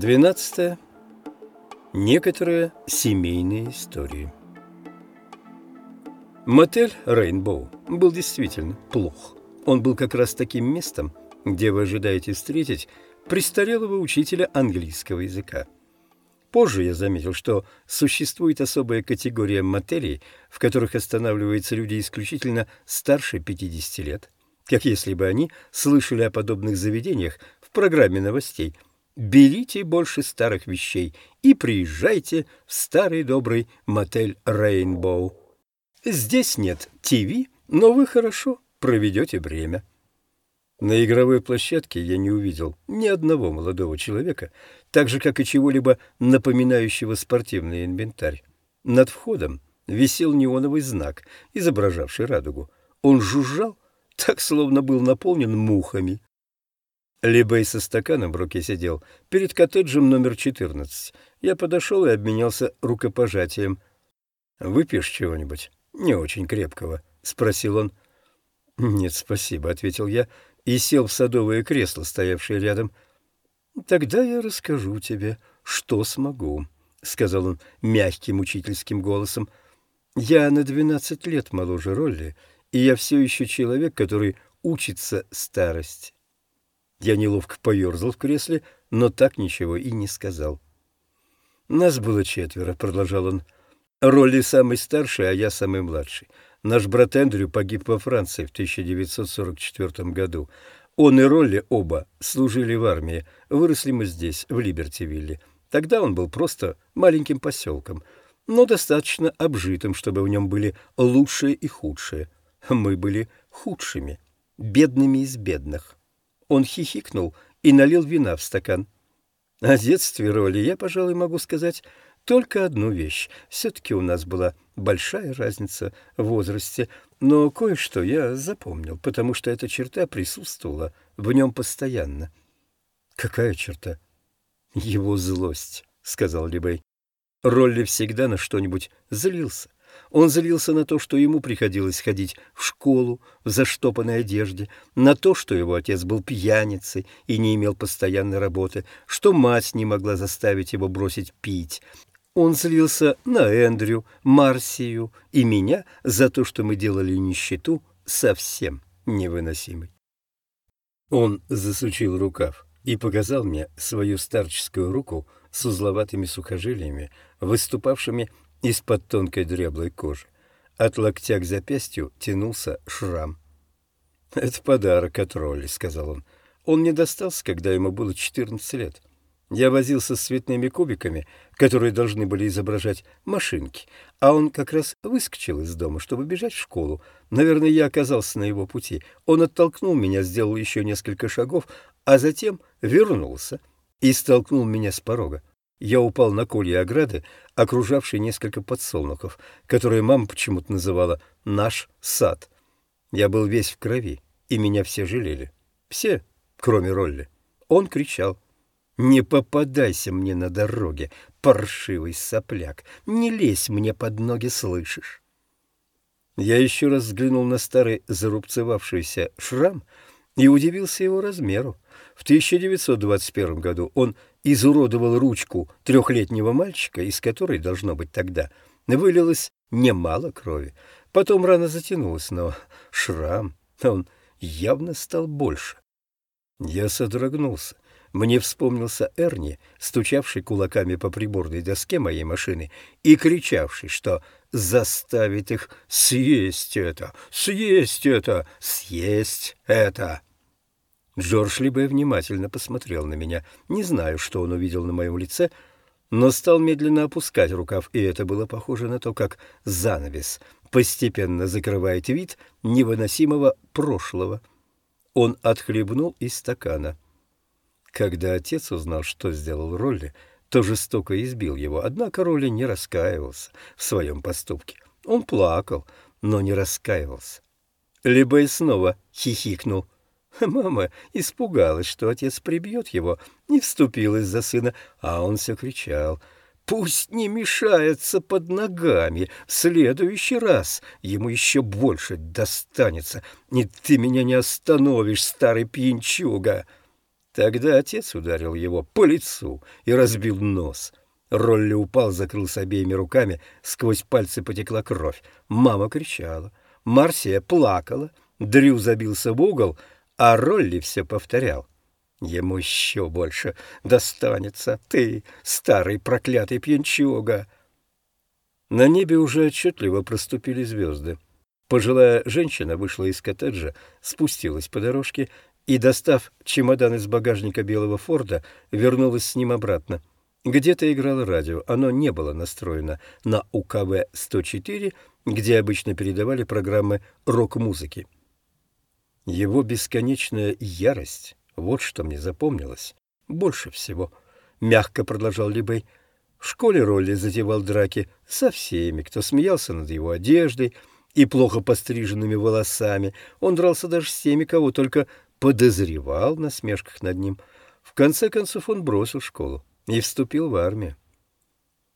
Двенадцатое. Некоторые семейные истории. Мотель «Рейнбоу» был действительно плох. Он был как раз таким местом, где вы ожидаете встретить престарелого учителя английского языка. Позже я заметил, что существует особая категория мотелей, в которых останавливаются люди исключительно старше 50 лет, как если бы они слышали о подобных заведениях в программе новостей – берите больше старых вещей и приезжайте в старый добрый мотель «Рейнбоу». Здесь нет ТВ, но вы хорошо проведете время. На игровой площадке я не увидел ни одного молодого человека, так же, как и чего-либо напоминающего спортивный инвентарь. Над входом висел неоновый знак, изображавший радугу. Он жужжал, так словно был наполнен мухами. Либей со стаканом в руке сидел перед коттеджем номер 14. Я подошел и обменялся рукопожатием. «Выпьешь чего-нибудь? Не очень крепкого?» — спросил он. «Нет, спасибо», — ответил я и сел в садовое кресло, стоявшее рядом. «Тогда я расскажу тебе, что смогу», — сказал он мягким учительским голосом. «Я на двенадцать лет моложе Ролли, и я все еще человек, который учится старости. Я неловко поерзал в кресле, но так ничего и не сказал. «Нас было четверо», — продолжал он. «Ролли самый старший, а я самый младший. Наш брат Эндрю погиб во Франции в 1944 году. Он и Ролли оба служили в армии. Выросли мы здесь, в Либертивилле. Тогда он был просто маленьким поселком, но достаточно обжитым, чтобы в нем были лучшие и худшие. Мы были худшими, бедными из бедных. Он хихикнул и налил вина в стакан. О детстве роли я, пожалуй, могу сказать только одну вещь. Все-таки у нас была большая разница в возрасте, но кое-что я запомнил, потому что эта черта присутствовала в нем постоянно. «Какая черта?» «Его злость», — сказал Либей. Ролли всегда на что-нибудь злился. Он злился на то, что ему приходилось ходить в школу в заштопанной одежде, на то, что его отец был пьяницей и не имел постоянной работы, что мать не могла заставить его бросить пить. Он злился на Эндрю, Марсию и меня за то, что мы делали нищету совсем невыносимой. Он засучил рукав и показал мне свою старческую руку с узловатыми сухожилиями, выступавшими из-под тонкой дряблой кожи. От локтя к запястью тянулся шрам. «Это подарок от Ролли», — сказал он. «Он не достался, когда ему было 14 лет. Я возился с цветными кубиками, которые должны были изображать машинки, а он как раз выскочил из дома, чтобы бежать в школу. Наверное, я оказался на его пути. Он оттолкнул меня, сделал еще несколько шагов, а затем вернулся и столкнул меня с порога. Я упал на колья ограды, окружавшей несколько подсолнухов, которые мама почему-то называла «наш сад». Я был весь в крови, и меня все жалели. Все, кроме Ролли. Он кричал. «Не попадайся мне на дороге, паршивый сопляк! Не лезь мне под ноги, слышишь?» Я еще раз взглянул на старый зарубцевавшийся шрам и удивился его размеру. В 1921 году он изуродовал ручку трехлетнего мальчика, из которой, должно быть, тогда вылилось немало крови. Потом рана затянулась, но шрам, он явно стал больше. Я содрогнулся. Мне вспомнился Эрни, стучавший кулаками по приборной доске моей машины и кричавший, что заставит их съесть это, съесть это, съесть это. Джордж Либе внимательно посмотрел на меня. Не знаю, что он увидел на моем лице, но стал медленно опускать рукав, и это было похоже на то, как занавес постепенно закрывает вид невыносимого прошлого. Он отхлебнул из стакана. Когда отец узнал, что сделал Ролли, то жестоко избил его, однако Ролли не раскаивался в своем поступке. Он плакал, но не раскаивался. Либо и снова хихикнул — Мама испугалась, что отец прибьет его, не вступилась за сына, а он все кричал. «Пусть не мешается под ногами, в следующий раз ему еще больше достанется, и ты меня не остановишь, старый пьянчуга!» Тогда отец ударил его по лицу и разбил нос. Ролли упал, закрылся обеими руками, сквозь пальцы потекла кровь. Мама кричала. Марсия плакала. Дрю забился в угол, а Ролли все повторял. Ему еще больше достанется, ты, старый проклятый пьянчуга. На небе уже отчетливо проступили звезды. Пожилая женщина вышла из коттеджа, спустилась по дорожке и, достав чемодан из багажника белого Форда, вернулась с ним обратно. Где-то играло радио, оно не было настроено на УКВ-104, где обычно передавали программы рок-музыки. Его бесконечная ярость — вот что мне запомнилось. Больше всего. Мягко продолжал Либей. В школе Ролли затевал драки со всеми, кто смеялся над его одеждой и плохо постриженными волосами. Он дрался даже с теми, кого только подозревал на смешках над ним. В конце концов он бросил школу и вступил в армию.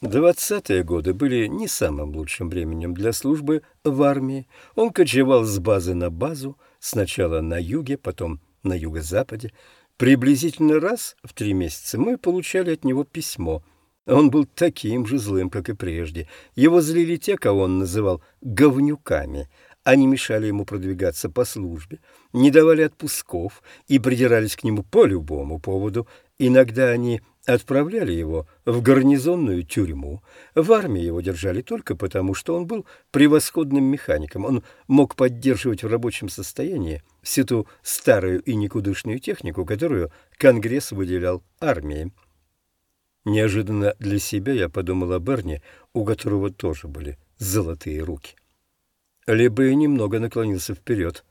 Двадцатые годы были не самым лучшим временем для службы в армии. Он кочевал с базы на базу, сначала на юге, потом на юго-западе. Приблизительно раз в три месяца мы получали от него письмо. Он был таким же злым, как и прежде. Его злили те, кого он называл «говнюками», они мешали ему продвигаться по службе, не давали отпусков и придирались к нему по любому поводу. Иногда они отправляли его в гарнизонную тюрьму. В армии его держали только потому, что он был превосходным механиком. Он мог поддерживать в рабочем состоянии всю ту старую и никудышную технику, которую Конгресс выделял армии. Неожиданно для себя я подумал о Берне, у которого тоже были золотые руки. Либо и немного наклонился вперед,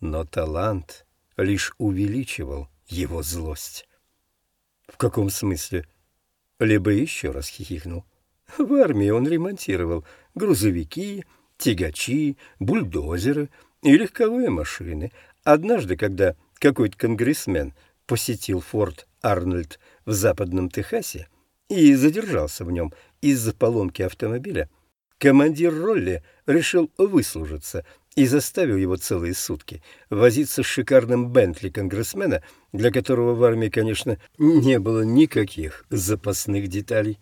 но талант лишь увеличивал его злость. В каком смысле? Либо еще раз хихикнул. В армии он ремонтировал грузовики, тягачи, бульдозеры и легковые машины. Однажды, когда какой-то конгрессмен посетил форт Арнольд в западном Техасе и задержался в нем из-за поломки автомобиля, Командир Ролли решил выслужиться и заставил его целые сутки возиться с шикарным Бентли конгрессмена, для которого в армии, конечно, не было никаких запасных деталей.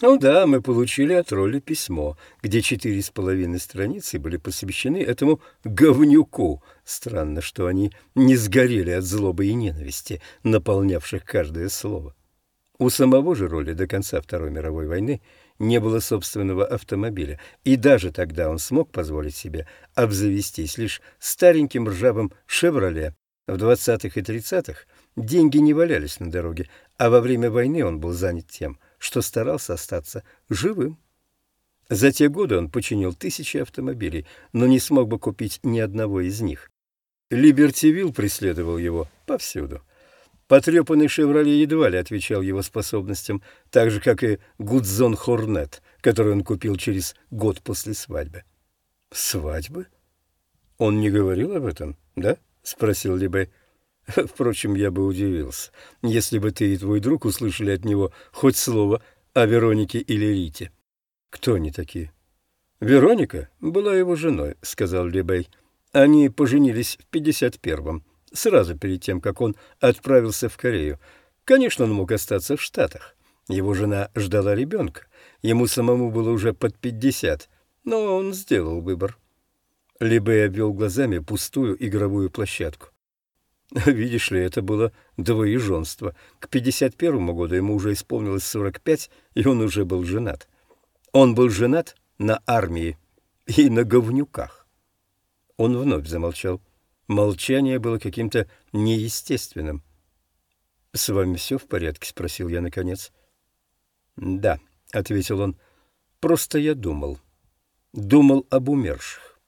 Ну да, мы получили от Ролли письмо, где четыре с половиной страницы были посвящены этому говнюку. Странно, что они не сгорели от злобы и ненависти, наполнявших каждое слово. У самого же Ролли до конца Второй мировой войны не было собственного автомобиля, и даже тогда он смог позволить себе обзавестись лишь стареньким ржавым «Шевроле». В 20-х и 30-х деньги не валялись на дороге, а во время войны он был занят тем, что старался остаться живым. За те годы он починил тысячи автомобилей, но не смог бы купить ни одного из них. Либертивилл преследовал его повсюду. Потрепанный «Шевроле» едва ли отвечал его способностям, так же, как и «Гудзон Хорнет», который он купил через год после свадьбы. «Свадьбы? Он не говорил об этом, да?» — спросил Либе. «Впрочем, я бы удивился, если бы ты и твой друг услышали от него хоть слово о Веронике или Рите. Кто они такие?» «Вероника была его женой», — сказал Либей. «Они поженились в пятьдесят первом сразу перед тем, как он отправился в Корею. Конечно, он мог остаться в Штатах. Его жена ждала ребенка. Ему самому было уже под пятьдесят, но он сделал выбор. Либо я обвел глазами пустую игровую площадку. Видишь ли, это было двоеженство. К пятьдесят первому году ему уже исполнилось сорок пять, и он уже был женат. Он был женат на армии и на говнюках. Он вновь замолчал. Молчание было каким-то неестественным. — С вами все в порядке? — спросил я наконец. — Да, — ответил он. — Просто я думал. Думал об умерших.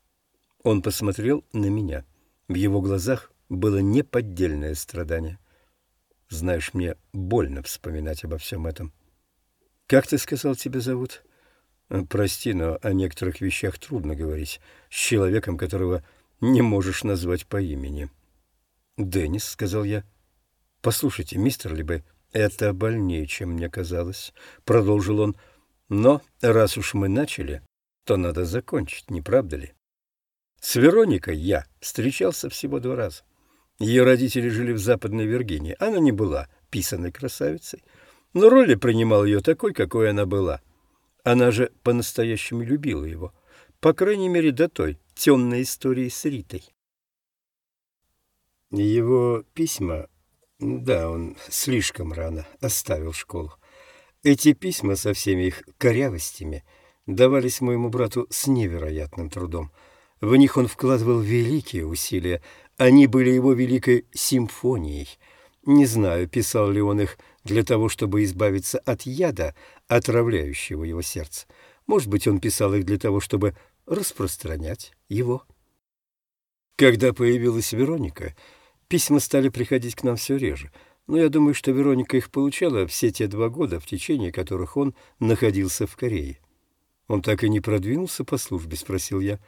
Он посмотрел на меня. В его глазах было неподдельное страдание. Знаешь, мне больно вспоминать обо всем этом. — Как ты сказал, тебя зовут? — Прости, но о некоторых вещах трудно говорить с человеком, которого не можешь назвать по имени. «Деннис», — сказал я. «Послушайте, мистер Либе, это больнее, чем мне казалось», — продолжил он. «Но раз уж мы начали, то надо закончить, не правда ли?» С Вероникой я встречался всего два раза. Ее родители жили в Западной Виргинии. Она не была писаной красавицей, но Ролли принимал ее такой, какой она была. Она же по-настоящему любила его, по крайней мере до той темной истории с Ритой. Его письма... Да, он слишком рано оставил школу. Эти письма со всеми их корявостями давались моему брату с невероятным трудом. В них он вкладывал великие усилия. Они были его великой симфонией. Не знаю, писал ли он их для того, чтобы избавиться от яда, отравляющего его сердце. Может быть, он писал их для того, чтобы распространять его. Когда появилась Вероника, письма стали приходить к нам все реже, но я думаю, что Вероника их получала все те два года, в течение которых он находился в Корее. «Он так и не продвинулся по службе?» — спросил я.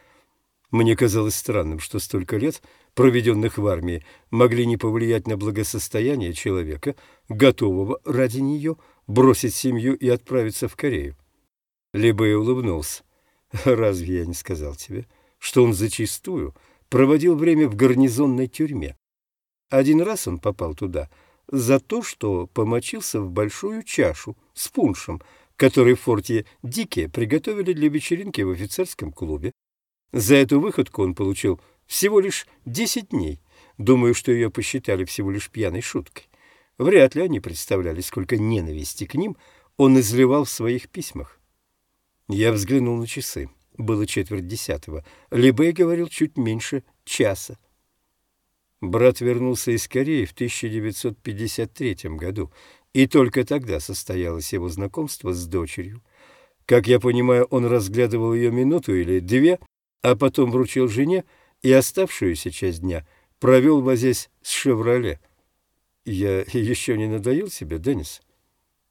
Мне казалось странным, что столько лет, проведенных в армии, могли не повлиять на благосостояние человека, готового ради нее бросить семью и отправиться в Корею. Либо я улыбнулся. Разве я не сказал тебе, что он зачастую проводил время в гарнизонной тюрьме? Один раз он попал туда за то, что помочился в большую чашу с пуншем, который в форте Дике приготовили для вечеринки в офицерском клубе. За эту выходку он получил всего лишь десять дней. Думаю, что ее посчитали всего лишь пьяной шуткой. Вряд ли они представляли, сколько ненависти к ним он изливал в своих письмах. Я взглянул на часы. Было четверть десятого. Либей говорил чуть меньше часа. Брат вернулся из Кореи в 1953 году, и только тогда состоялось его знакомство с дочерью. Как я понимаю, он разглядывал ее минуту или две, а потом вручил жене и оставшуюся часть дня провел возясь с «Шевроле». «Я еще не надоел себе, Деннис?»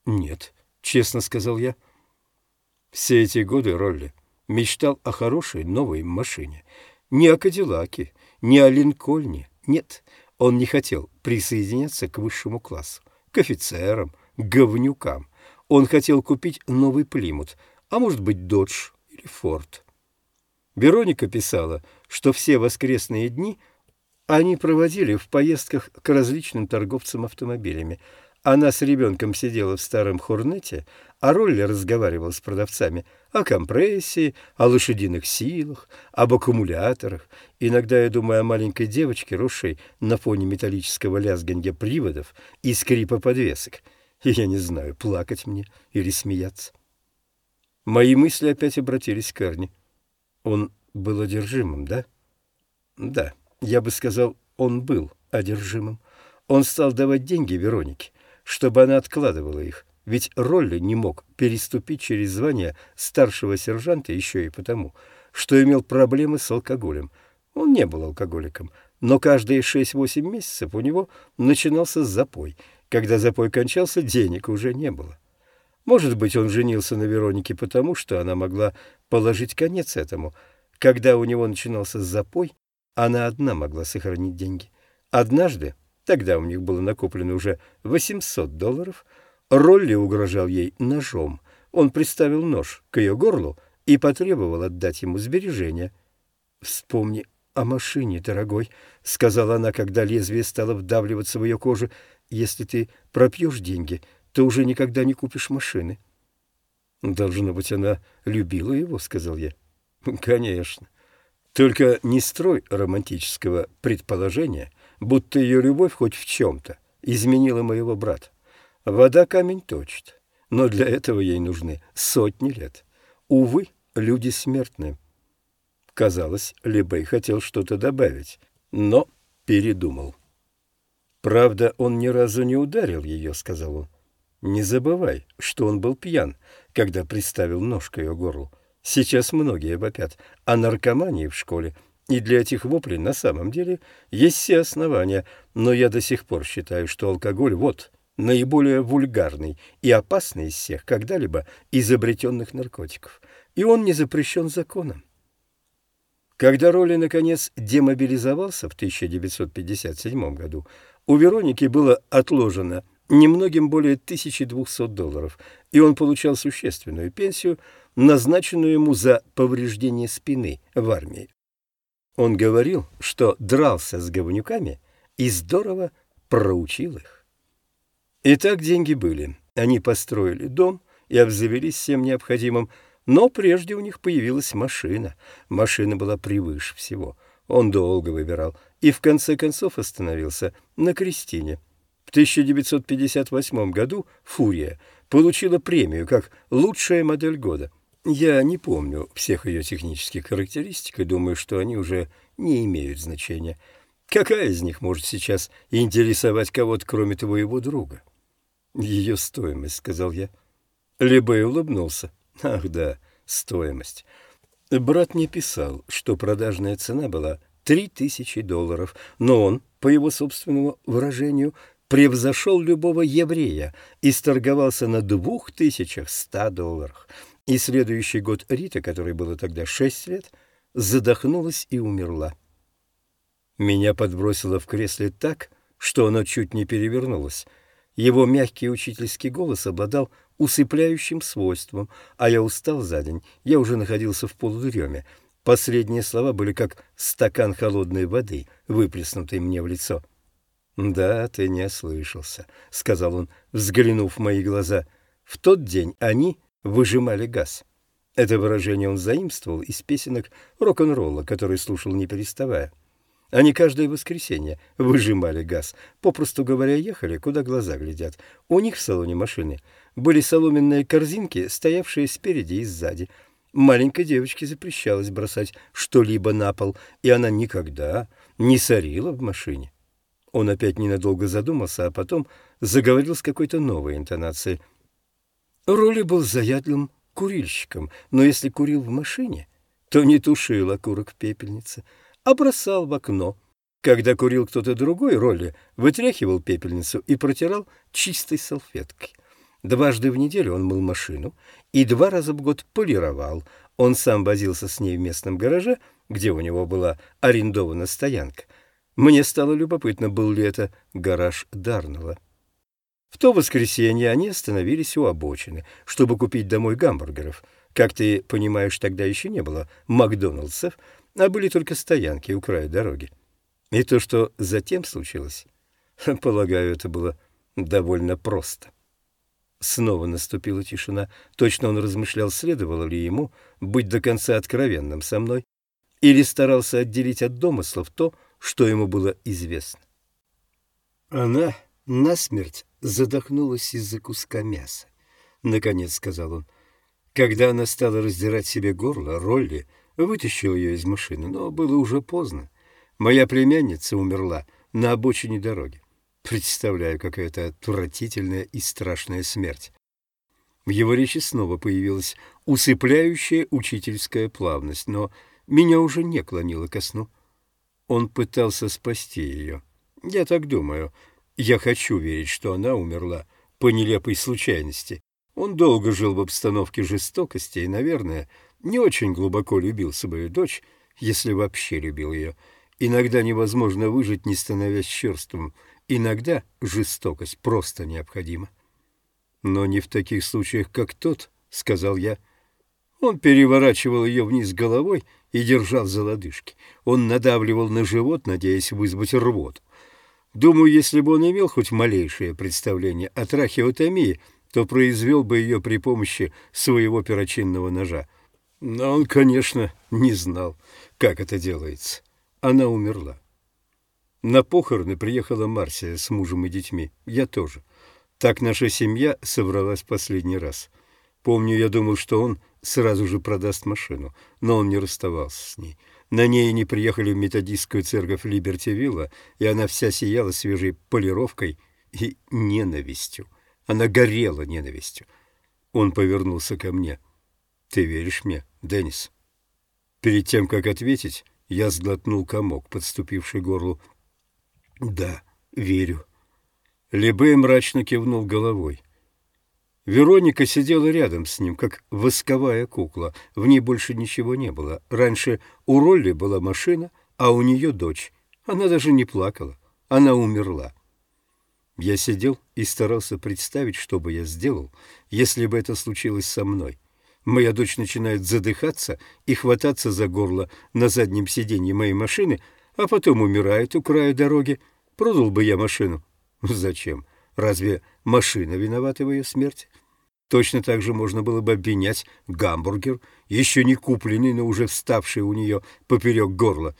«Нет», — честно сказал я. Все эти годы Ролли мечтал о хорошей новой машине. Не о Кадиллаке, не о Линкольне. Нет, он не хотел присоединяться к высшему классу, к офицерам, к говнюкам. Он хотел купить новый Плимут, а может быть Додж или Форд. Вероника писала, что все воскресные дни они проводили в поездках к различным торговцам автомобилями, она с ребенком сидела в старом хорнете, а Ролли разговаривал с продавцами о компрессии, о лошадиных силах, об аккумуляторах. Иногда я думаю о маленькой девочке, росшей на фоне металлического лязганья приводов и скрипа подвесок. И я не знаю, плакать мне или смеяться. Мои мысли опять обратились к Арни. Он был одержимым, да? Да, я бы сказал, он был одержимым. Он стал давать деньги Веронике чтобы она откладывала их, ведь Ролли не мог переступить через звание старшего сержанта еще и потому, что имел проблемы с алкоголем. Он не был алкоголиком, но каждые шесть-восемь месяцев у него начинался запой. Когда запой кончался, денег уже не было. Может быть, он женился на Веронике потому, что она могла положить конец этому. Когда у него начинался запой, она одна могла сохранить деньги. Однажды Тогда у них было накоплено уже 800 долларов. Ролли угрожал ей ножом. Он приставил нож к ее горлу и потребовал отдать ему сбережения. «Вспомни о машине, дорогой», — сказала она, когда лезвие стало вдавливаться в ее кожу. «Если ты пропьешь деньги, то уже никогда не купишь машины». «Должно быть, она любила его», — сказал я. «Конечно. Только не строй романтического предположения, будто ее любовь хоть в чем-то изменила моего брата. Вода камень точит, но для этого ей нужны сотни лет. Увы, люди смертны. Казалось, Лебей хотел что-то добавить, но передумал. «Правда, он ни разу не ударил ее», — сказал он. «Не забывай, что он был пьян, когда приставил нож к ее горлу. Сейчас многие вопят о наркомании в школе, и для этих воплей на самом деле есть все основания, но я до сих пор считаю, что алкоголь вот наиболее вульгарный и опасный из всех когда-либо изобретенных наркотиков, и он не запрещен законом. Когда Роли, наконец, демобилизовался в 1957 году, у Вероники было отложено немногим более 1200 долларов, и он получал существенную пенсию, назначенную ему за повреждение спины в армии. Он говорил, что дрался с говнюками и здорово проучил их. Итак, деньги были. Они построили дом и обзавелись всем необходимым, но прежде у них появилась машина. Машина была превыше всего. Он долго выбирал и в конце концов остановился на Кристине. В 1958 году «Фурия» получила премию как лучшая модель года. Я не помню всех ее технических характеристик и думаю, что они уже не имеют значения. Какая из них может сейчас интересовать кого-то, кроме твоего друга? Ее стоимость, — сказал я. Либей улыбнулся. Ах да, стоимость. Брат мне писал, что продажная цена была три тысячи долларов, но он, по его собственному выражению, превзошел любого еврея и сторговался на двух тысячах ста долларах. И следующий год Рита, которой было тогда шесть лет, задохнулась и умерла. Меня подбросило в кресле так, что оно чуть не перевернулось. Его мягкий учительский голос обладал усыпляющим свойством, а я устал за день, я уже находился в полудреме. Последние слова были как стакан холодной воды, выплеснутый мне в лицо. «Да, ты не ослышался», — сказал он, взглянув в мои глаза. «В тот день они выжимали газ». Это выражение он заимствовал из песенок рок-н-ролла, который слушал не переставая. Они каждое воскресенье выжимали газ, попросту говоря, ехали, куда глаза глядят. У них в салоне машины были соломенные корзинки, стоявшие спереди и сзади. Маленькой девочке запрещалось бросать что-либо на пол, и она никогда не сорила в машине. Он опять ненадолго задумался, а потом заговорил с какой-то новой интонацией. Роли был заядлым курильщиком, но если курил в машине, то не тушил окурок в пепельнице, а бросал в окно. Когда курил кто-то другой, Ролли вытряхивал пепельницу и протирал чистой салфеткой. Дважды в неделю он мыл машину и два раза в год полировал. Он сам возился с ней в местном гараже, где у него была арендована стоянка. Мне стало любопытно, был ли это гараж Дарнелла. В то воскресенье они остановились у обочины, чтобы купить домой гамбургеров. Как ты понимаешь, тогда еще не было Макдоналдсов, а были только стоянки у края дороги. И то, что затем случилось, полагаю, это было довольно просто. Снова наступила тишина. Точно он размышлял, следовало ли ему быть до конца откровенным со мной, или старался отделить от домыслов то, что ему было известно. Она насмерть задохнулась из-за куска мяса. Наконец сказал он. Когда она стала раздирать себе горло, Ролли вытащил ее из машины, но было уже поздно. Моя племянница умерла на обочине дороги. Представляю, какая это отвратительная и страшная смерть. В его речи снова появилась усыпляющая учительская плавность, но меня уже не клонило ко сну. Он пытался спасти ее. Я так думаю. Я хочу верить, что она умерла по нелепой случайности. Он долго жил в обстановке жестокости и, наверное, не очень глубоко любил свою дочь, если вообще любил ее. Иногда невозможно выжить, не становясь черством, Иногда жестокость просто необходима. Но не в таких случаях, как тот, — сказал я. Он переворачивал ее вниз головой и держал за лодыжки. Он надавливал на живот, надеясь вызвать рвоту. Думаю, если бы он имел хоть малейшее представление о трахеотомии, то произвел бы ее при помощи своего перочинного ножа. Но он, конечно, не знал, как это делается. Она умерла. На похороны приехала Марсия с мужем и детьми. Я тоже. Так наша семья собралась последний раз. Помню, я думал, что он сразу же продаст машину, но он не расставался с ней. На ней они приехали в методистскую церковь Либерти-Вилла, и она вся сияла свежей полировкой и ненавистью. Она горела ненавистью. Он повернулся ко мне. «Ты веришь мне, Деннис?» Перед тем, как ответить, я сглотнул комок, подступивший к горлу. Да, верю. Лебе мрачно кивнул головой. Вероника сидела рядом с ним, как восковая кукла. В ней больше ничего не было. Раньше у Ролли была машина, а у нее дочь. Она даже не плакала. Она умерла. Я сидел и старался представить, что бы я сделал, если бы это случилось со мной. Моя дочь начинает задыхаться и хвататься за горло на заднем сиденье моей машины, а потом умирает у края дороги. Продал бы я машину. Зачем? Разве машина виновата в ее смерти? Точно так же можно было бы обвинять гамбургер, еще не купленный, но уже вставший у нее поперек горла.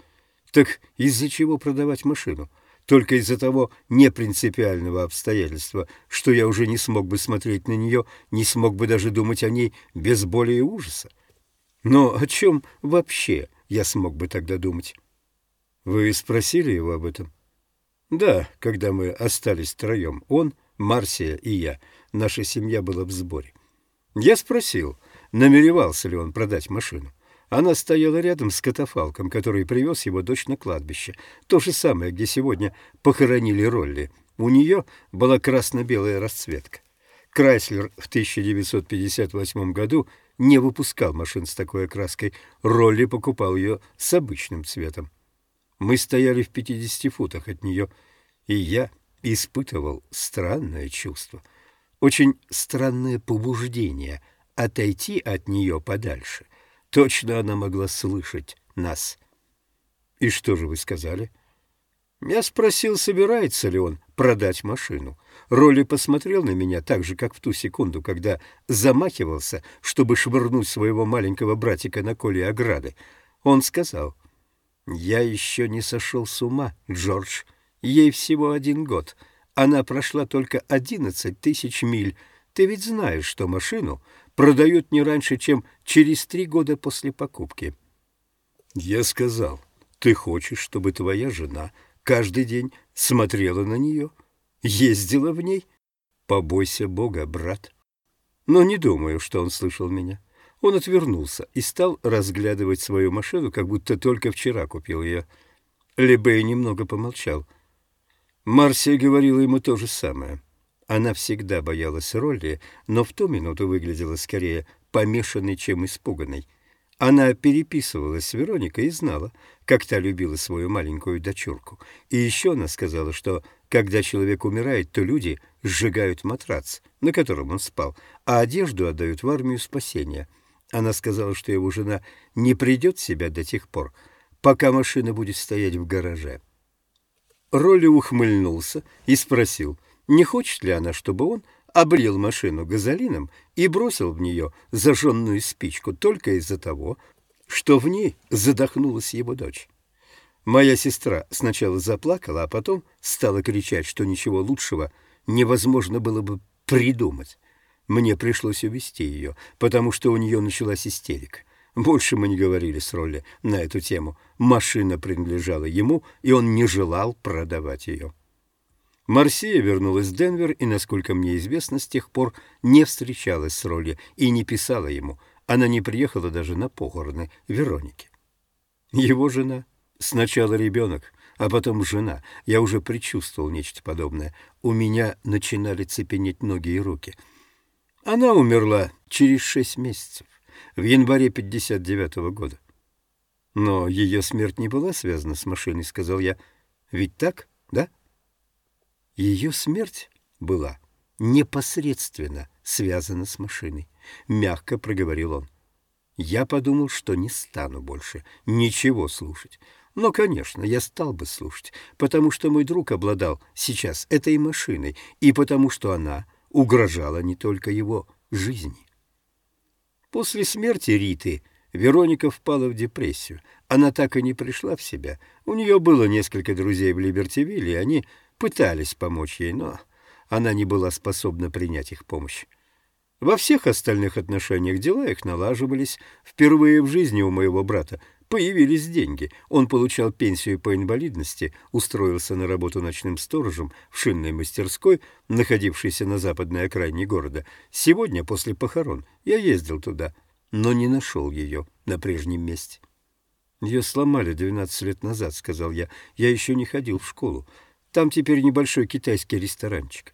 Так из-за чего продавать машину? Только из-за того непринципиального обстоятельства, что я уже не смог бы смотреть на нее, не смог бы даже думать о ней без боли и ужаса. Но о чем вообще я смог бы тогда думать? Вы спросили его об этом? Да, когда мы остались втроем, он, Марсия и я — наша семья была в сборе. Я спросил, намеревался ли он продать машину. Она стояла рядом с катафалком, который привез его дочь на кладбище. То же самое, где сегодня похоронили Ролли. У нее была красно-белая расцветка. Крайслер в 1958 году не выпускал машин с такой окраской. Ролли покупал ее с обычным цветом. Мы стояли в 50 футах от нее, и я испытывал странное чувство — очень странное побуждение отойти от нее подальше. Точно она могла слышать нас. «И что же вы сказали?» Я спросил, собирается ли он продать машину. Роли посмотрел на меня так же, как в ту секунду, когда замахивался, чтобы швырнуть своего маленького братика на коле ограды. Он сказал, «Я еще не сошел с ума, Джордж. Ей всего один год. Она прошла только одиннадцать тысяч миль. Ты ведь знаешь, что машину продают не раньше, чем через три года после покупки. Я сказал, ты хочешь, чтобы твоя жена каждый день смотрела на нее, ездила в ней? Побойся Бога, брат. Но не думаю, что он слышал меня. Он отвернулся и стал разглядывать свою машину, как будто только вчера купил ее. Лебей немного помолчал. Марсия говорила ему то же самое. Она всегда боялась Ролли, но в ту минуту выглядела скорее помешанной, чем испуганной. Она переписывалась с Вероникой и знала, как та любила свою маленькую дочурку. И еще она сказала, что когда человек умирает, то люди сжигают матрац, на котором он спал, а одежду отдают в армию спасения. Она сказала, что его жена не придет в себя до тех пор, пока машина будет стоять в гараже. Роли ухмыльнулся и спросил, не хочет ли она, чтобы он облил машину газолином и бросил в нее зажженную спичку только из-за того, что в ней задохнулась его дочь. Моя сестра сначала заплакала, а потом стала кричать, что ничего лучшего невозможно было бы придумать. Мне пришлось увести ее, потому что у нее началась истерика. Больше мы не говорили с Ролли на эту тему. Машина принадлежала ему, и он не желал продавать ее. Марсия вернулась в Денвер и, насколько мне известно, с тех пор не встречалась с Ролли и не писала ему. Она не приехала даже на похороны Вероники. Его жена, сначала ребенок, а потом жена. Я уже предчувствовал нечто подобное. У меня начинали цепенеть ноги и руки. Она умерла через шесть месяцев в январе 59 -го года. Но ее смерть не была связана с машиной, сказал я. Ведь так, да? Ее смерть была непосредственно связана с машиной, мягко проговорил он. Я подумал, что не стану больше ничего слушать. Но, конечно, я стал бы слушать, потому что мой друг обладал сейчас этой машиной, и потому что она угрожала не только его жизни. После смерти Риты Вероника впала в депрессию. Она так и не пришла в себя. У нее было несколько друзей в Либертивилле, и они пытались помочь ей, но она не была способна принять их помощь. Во всех остальных отношениях дела их налаживались. Впервые в жизни у моего брата появились деньги. Он получал пенсию по инвалидности, устроился на работу ночным сторожем в шинной мастерской, находившейся на западной окраине города. Сегодня, после похорон, я ездил туда, но не нашел ее на прежнем месте. «Ее сломали 12 лет назад», — сказал я. «Я еще не ходил в школу. Там теперь небольшой китайский ресторанчик».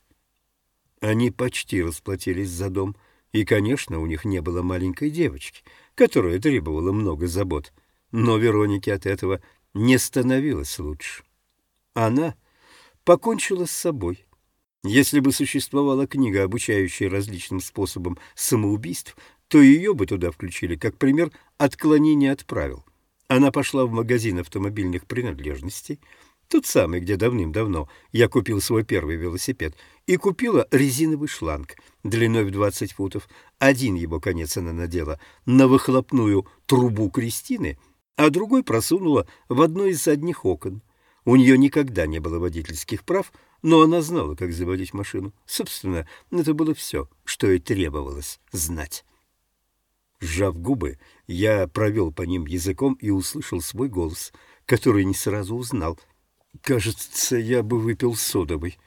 Они почти расплатились за дом, и, конечно, у них не было маленькой девочки, которая требовала много забот но Веронике от этого не становилось лучше. Она покончила с собой. Если бы существовала книга, обучающая различным способам самоубийств, то ее бы туда включили как пример отклонения от правил. Она пошла в магазин автомобильных принадлежностей, тот самый, где давным-давно я купил свой первый велосипед, и купила резиновый шланг длиной в 20 футов. Один его конец она надела на выхлопную трубу Кристины, а другой просунула в одно из задних окон. У нее никогда не было водительских прав, но она знала, как заводить машину. Собственно, это было все, что ей требовалось знать. Сжав губы, я провел по ним языком и услышал свой голос, который не сразу узнал — «Кажется, я бы выпил содовой».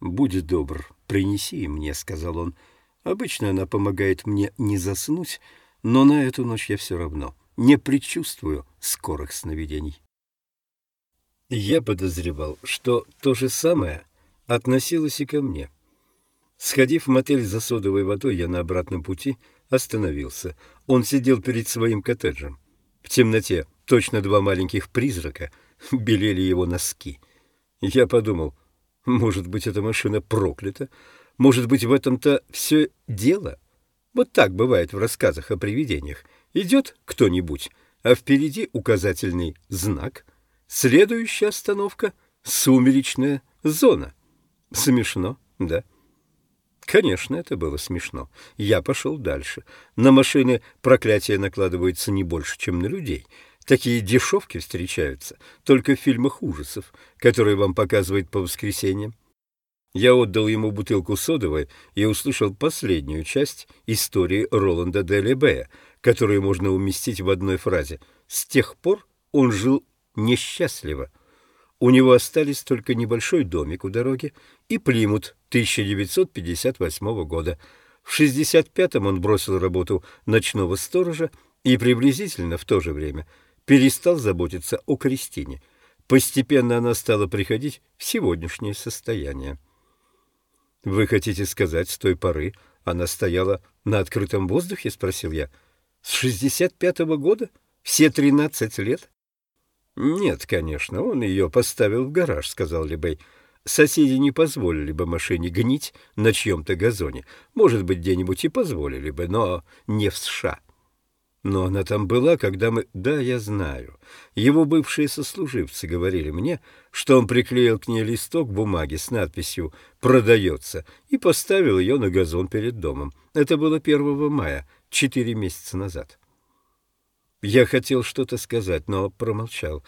«Будь добр, принеси мне», — сказал он. «Обычно она помогает мне не заснуть, но на эту ночь я все равно не предчувствую скорых сновидений». Я подозревал, что то же самое относилось и ко мне. Сходив в мотель за содовой водой, я на обратном пути остановился. Он сидел перед своим коттеджем. В темноте точно два маленьких призрака — белели его носки. Я подумал, может быть, эта машина проклята, может быть, в этом-то все дело. Вот так бывает в рассказах о привидениях. Идет кто-нибудь, а впереди указательный знак. Следующая остановка — сумеречная зона. Смешно, да? Конечно, это было смешно. Я пошел дальше. На машины проклятия накладываются не больше, чем на людей — Такие дешевки встречаются только в фильмах ужасов, которые вам показывают по воскресеньям. Я отдал ему бутылку содовой и услышал последнюю часть истории Роланда де Лебея, которую можно уместить в одной фразе. С тех пор он жил несчастливо. У него остались только небольшой домик у дороги и Плимут 1958 года. В 65-м он бросил работу ночного сторожа и приблизительно в то же время – перестал заботиться о Кристине. Постепенно она стала приходить в сегодняшнее состояние. «Вы хотите сказать, с той поры она стояла на открытом воздухе?» — спросил я. «С шестьдесят пятого года? Все тринадцать лет?» «Нет, конечно, он ее поставил в гараж», — сказал Лебей. «Соседи не позволили бы машине гнить на чьем-то газоне. Может быть, где-нибудь и позволили бы, но не в США». Но она там была, когда мы... Да, я знаю. Его бывшие сослуживцы говорили мне, что он приклеил к ней листок бумаги с надписью «Продается» и поставил ее на газон перед домом. Это было 1 мая, четыре месяца назад. Я хотел что-то сказать, но промолчал.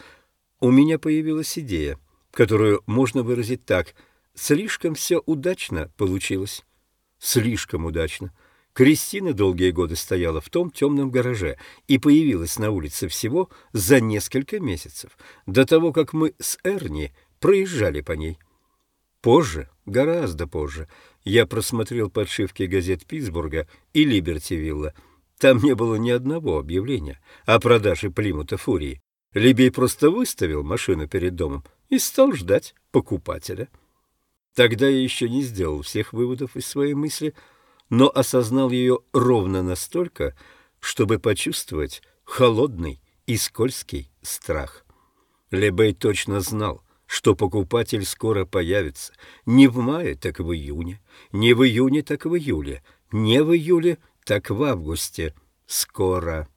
У меня появилась идея, которую можно выразить так. Слишком все удачно получилось. Слишком удачно. Кристина долгие годы стояла в том темном гараже и появилась на улице всего за несколько месяцев, до того, как мы с Эрни проезжали по ней. Позже, гораздо позже, я просмотрел подшивки газет Питтсбурга и Либертивилла. Там не было ни одного объявления о продаже Плимута Фурии. Либей просто выставил машину перед домом и стал ждать покупателя. Тогда я еще не сделал всех выводов из своей мысли — но осознал ее ровно настолько, чтобы почувствовать холодный и скользкий страх. Лебей точно знал, что покупатель скоро появится. Не в мае, так в июне, не в июне, так в июле, не в июле, так в августе. Скоро.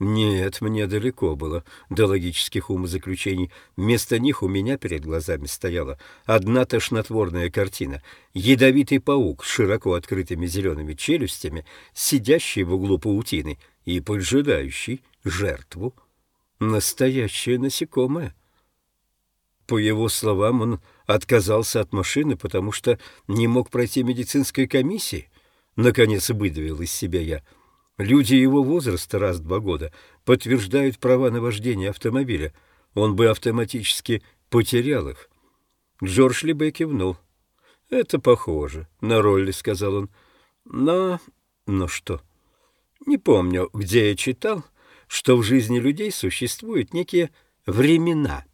Нет, мне далеко было до логических умозаключений. Вместо них у меня перед глазами стояла одна тошнотворная картина. Ядовитый паук с широко открытыми зелеными челюстями, сидящий в углу паутины и поджидающий жертву. Настоящее насекомое. По его словам, он отказался от машины, потому что не мог пройти медицинской комиссии. Наконец выдавил из себя я — Люди его возраста, раз-два года, подтверждают права на вождение автомобиля. Он бы автоматически потерял их. Джордж Либе кивнул. «Это похоже на Ролли», — сказал он. «Но... но что? Не помню, где я читал, что в жизни людей существуют некие времена,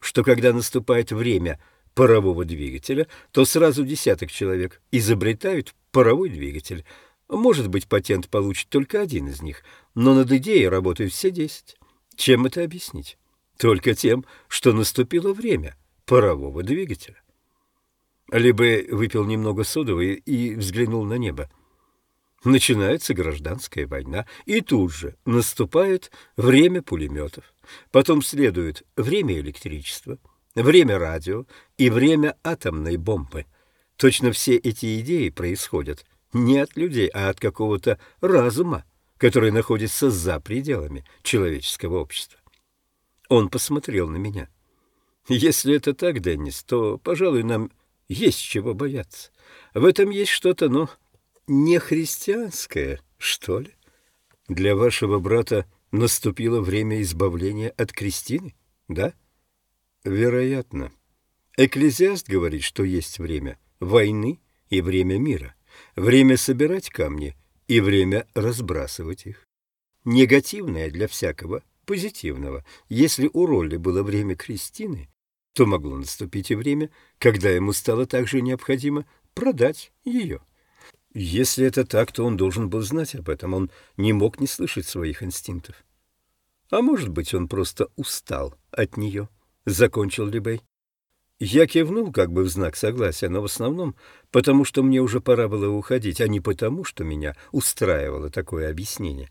что когда наступает время парового двигателя, то сразу десяток человек изобретают паровой двигатель — может быть, патент получит только один из них, но над идеей работают все десять. Чем это объяснить? Только тем, что наступило время парового двигателя. Либо выпил немного содовой и взглянул на небо. Начинается гражданская война, и тут же наступает время пулеметов. Потом следует время электричества. время радио и время атомной бомбы. Точно все эти идеи происходят не от людей, а от какого-то разума, который находится за пределами человеческого общества. Он посмотрел на меня. Если это так, Деннис, то, пожалуй, нам есть чего бояться. В этом есть что-то, ну, не христианское, что ли? Для вашего брата наступило время избавления от Кристины, да? Вероятно. Экклезиаст говорит, что есть время войны и время мира, время собирать камни и время разбрасывать их. Негативное для всякого, позитивного. Если у Ролли было время Кристины, то могло наступить и время, когда ему стало также необходимо продать ее. Если это так, то он должен был знать об этом, он не мог не слышать своих инстинктов. А может быть, он просто устал от нее, — закончил Либей. Я кивнул как бы в знак согласия, но в основном потому, что мне уже пора было уходить, а не потому, что меня устраивало такое объяснение.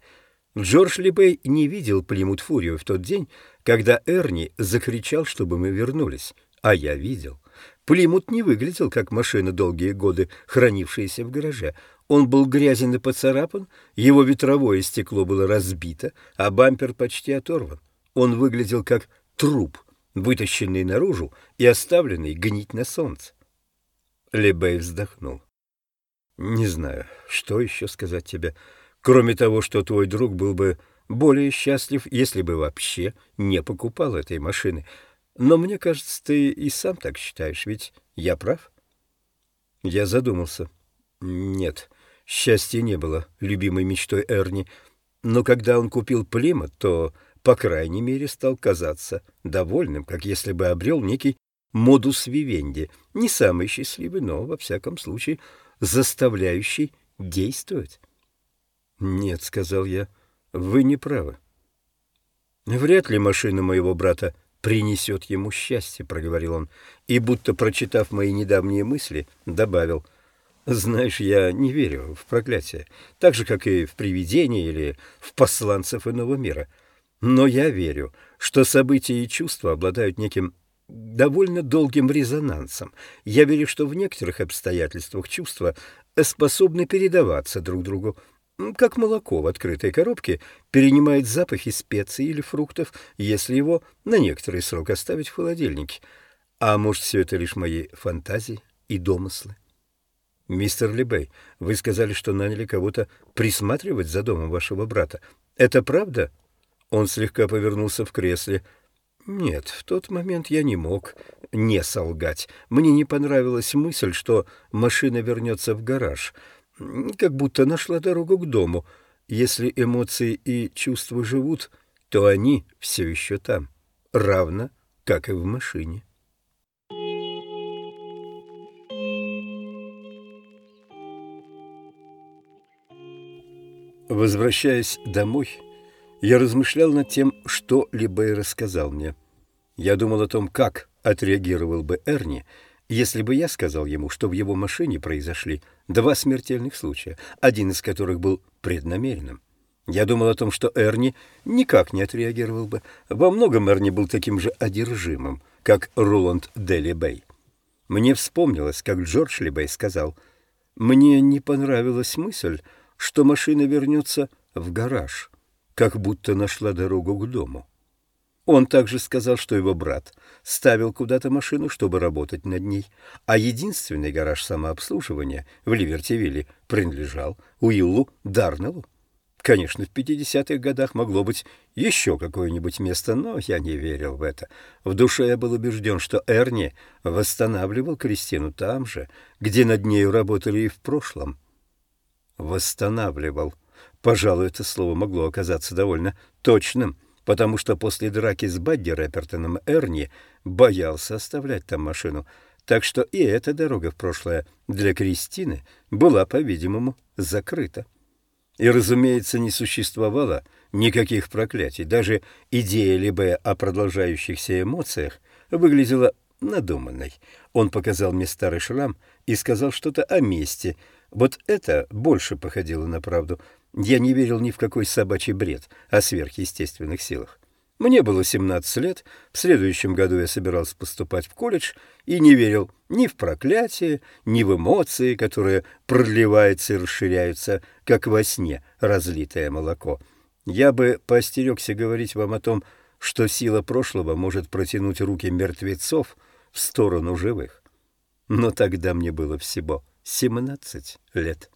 Джордж Либей не видел Плимут Фурию в тот день, когда Эрни закричал, чтобы мы вернулись, а я видел. Плимут не выглядел как машина долгие годы, хранившаяся в гараже. Он был грязен и поцарапан, его ветровое стекло было разбито, а бампер почти оторван. Он выглядел как труп, вытащенный наружу и оставленный гнить на солнце. Лебей вздохнул. «Не знаю, что еще сказать тебе, кроме того, что твой друг был бы более счастлив, если бы вообще не покупал этой машины. Но мне кажется, ты и сам так считаешь, ведь я прав? Я задумался. Нет, счастья не было любимой мечтой Эрни. Но когда он купил Плимот, то, по крайней мере, стал казаться довольным, как если бы обрел некий модус вивенди, не самый счастливый, но, во всяком случае, заставляющий действовать. «Нет», — сказал я, — «вы не правы». Вряд ли машина моего брата принесет ему счастье, — проговорил он, и, будто прочитав мои недавние мысли, добавил, — знаешь, я не верю в проклятие, так же, как и в привидения или в посланцев иного мира. Но я верю, что события и чувства обладают неким довольно долгим резонансом. Я верю, что в некоторых обстоятельствах чувства способны передаваться друг другу, как молоко в открытой коробке перенимает запахи специй или фруктов, если его на некоторый срок оставить в холодильнике. А может, все это лишь мои фантазии и домыслы? Мистер Лебей, вы сказали, что наняли кого-то присматривать за домом вашего брата. Это правда? Он слегка повернулся в кресле. Нет, в тот момент я не мог не солгать. Мне не понравилась мысль, что машина вернется в гараж — как будто нашла дорогу к дому. Если эмоции и чувства живут, то они все еще там, равно как и в машине. Возвращаясь домой, я размышлял над тем, что Либей рассказал мне. Я думал о том, как отреагировал бы Эрни, если бы я сказал ему, что в его машине произошли два смертельных случая, один из которых был преднамеренным. Я думал о том, что Эрни никак не отреагировал бы. Во многом Эрни был таким же одержимым, как Роланд Дели Бэй. Мне вспомнилось, как Джордж Либей сказал, «Мне не понравилась мысль, что машина вернется в гараж, как будто нашла дорогу к дому». Он также сказал, что его брат ставил куда-то машину, чтобы работать над ней, а единственный гараж самообслуживания в Ливертивилле принадлежал Уиллу Дарнеллу. Конечно, в 50-х годах могло быть еще какое-нибудь место, но я не верил в это. В душе я был убежден, что Эрни восстанавливал Кристину там же, где над нею работали и в прошлом. Восстанавливал. Пожалуй, это слово могло оказаться довольно точным — потому что после драки с Бадди Рэпертоном Эрни боялся оставлять там машину, так что и эта дорога в прошлое для Кристины была, по-видимому, закрыта. И, разумеется, не существовало никаких проклятий. Даже идея либо о продолжающихся эмоциях выглядела надуманной. Он показал мне старый шрам и сказал что-то о месте. Вот это больше походило на правду — я не верил ни в какой собачий бред о сверхъестественных силах. Мне было 17 лет, в следующем году я собирался поступать в колледж и не верил ни в проклятие, ни в эмоции, которые проливаются и расширяются, как во сне разлитое молоко. Я бы поостерегся говорить вам о том, что сила прошлого может протянуть руки мертвецов в сторону живых. Но тогда мне было всего 17 лет.